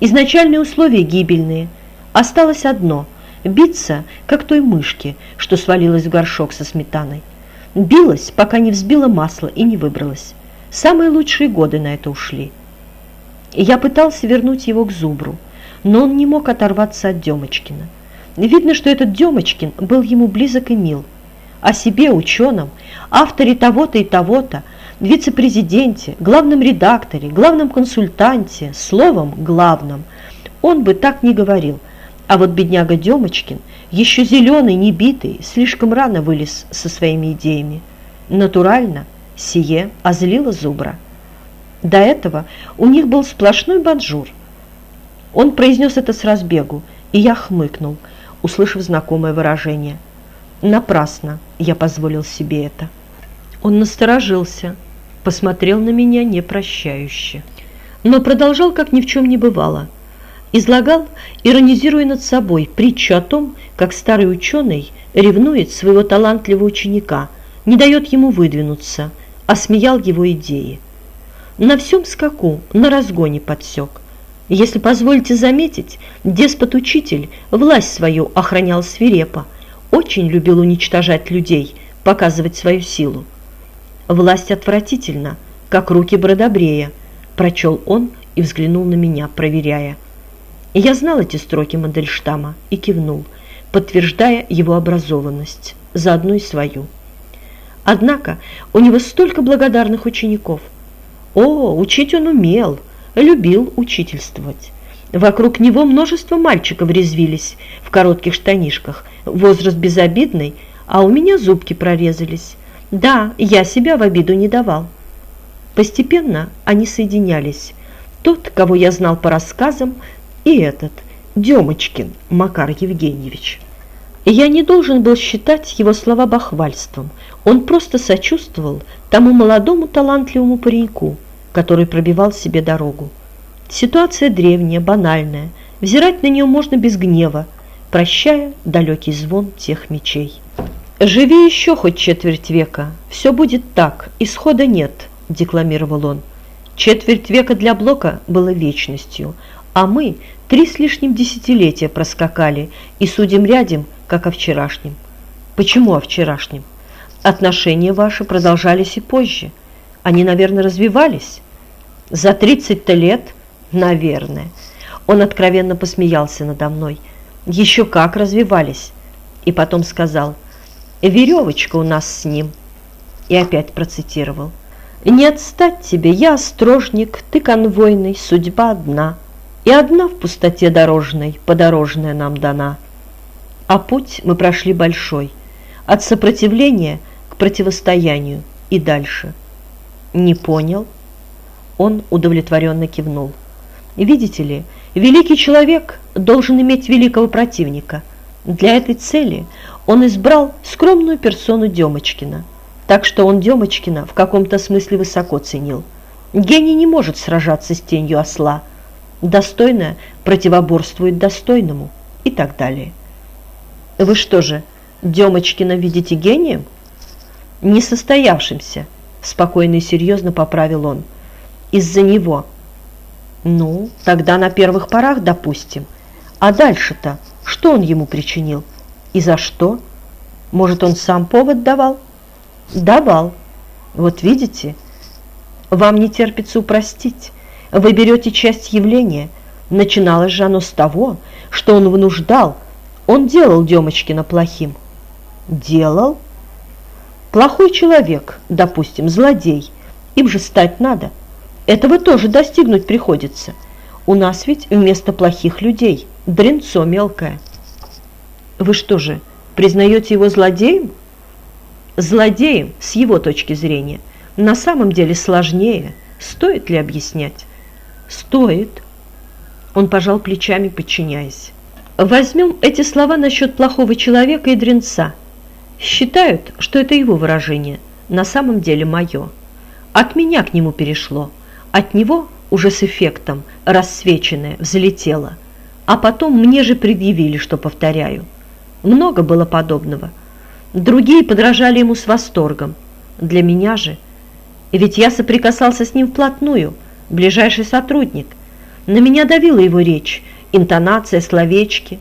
Изначальные условия гибельные. Осталось одно – биться, как той мышке, что свалилась в горшок со сметаной. Билась, пока не взбила масло и не выбралась. Самые лучшие годы на это ушли. Я пытался вернуть его к Зубру, но он не мог оторваться от Демочкина. Видно, что этот Демочкин был ему близок и мил. О себе, ученом, авторе того-то и того-то – вице-президенте, главном редакторе, главном консультанте, словом главном, он бы так не говорил. А вот бедняга Демочкин, еще зеленый, небитый, слишком рано вылез со своими идеями. Натурально сие озлило Зубра. До этого у них был сплошной банжур. Он произнес это с разбегу, и я хмыкнул, услышав знакомое выражение. Напрасно я позволил себе это. Он насторожился, посмотрел на меня непрощающе. Но продолжал, как ни в чем не бывало. Излагал, иронизируя над собой, притчу о том, как старый ученый ревнует своего талантливого ученика, не дает ему выдвинуться, а смеял его идеи. На всем скаку, на разгоне подсек. Если позволите заметить, деспот-учитель власть свою охранял свирепо, очень любил уничтожать людей, показывать свою силу. «Власть отвратительна, как руки Бродобрея», – прочел он и взглянул на меня, проверяя. Я знал эти строки Мандельштама и кивнул, подтверждая его образованность, заодно и свою. Однако у него столько благодарных учеников. О, учить он умел, любил учительствовать. Вокруг него множество мальчиков резвились в коротких штанишках, возраст безобидный, а у меня зубки прорезались. Да, я себя в обиду не давал. Постепенно они соединялись. Тот, кого я знал по рассказам, и этот, Демочкин Макар Евгеньевич. Я не должен был считать его слова бахвальством. Он просто сочувствовал тому молодому талантливому пареньку, который пробивал себе дорогу. Ситуация древняя, банальная. Взирать на нее можно без гнева, прощая далекий звон тех мечей. «Живи еще хоть четверть века, все будет так, исхода нет», – декламировал он. Четверть века для Блока было вечностью, а мы три с лишним десятилетия проскакали и судим рядом, как о вчерашнем. Почему о вчерашнем? Отношения ваши продолжались и позже. Они, наверное, развивались. За 30-то лет? Наверное. Он откровенно посмеялся надо мной. Еще как развивались. И потом сказал – веревочка у нас с ним. И опять процитировал. «Не отстать тебе, я острожник, ты конвойный, судьба одна, и одна в пустоте дорожной, подорожная нам дана. А путь мы прошли большой, от сопротивления к противостоянию и дальше». «Не понял?» Он удовлетворенно кивнул. «Видите ли, великий человек должен иметь великого противника. Для этой цели он избрал скромную персону Демочкина, так что он Демочкина в каком-то смысле высоко ценил. Гений не может сражаться с тенью осла, достойное противоборствует достойному и так далее. Вы что же, Демочкина видите гением? Несостоявшимся, спокойно и серьезно поправил он. Из-за него. Ну, тогда на первых порах, допустим. А дальше-то, что он ему причинил? И за что? Может, он сам повод давал? Давал. Вот видите, вам не терпится упростить. Вы берете часть явления. Начиналось же оно с того, что он вынуждал. Он делал Демочкина плохим. Делал? Плохой человек, допустим, злодей. Им же стать надо. Этого тоже достигнуть приходится. У нас ведь вместо плохих людей дренцо мелкое. Вы что же, признаете его злодеем? Злодеем, с его точки зрения, на самом деле сложнее. Стоит ли объяснять? Стоит. Он пожал плечами, подчиняясь. Возьмем эти слова насчет плохого человека и дренца. Считают, что это его выражение, на самом деле мое. От меня к нему перешло, от него уже с эффектом рассвеченное взлетело, а потом мне же предъявили, что повторяю – много было подобного. Другие подражали ему с восторгом. Для меня же, ведь я соприкасался с ним вплотную, ближайший сотрудник. На меня давила его речь, интонация, словечки.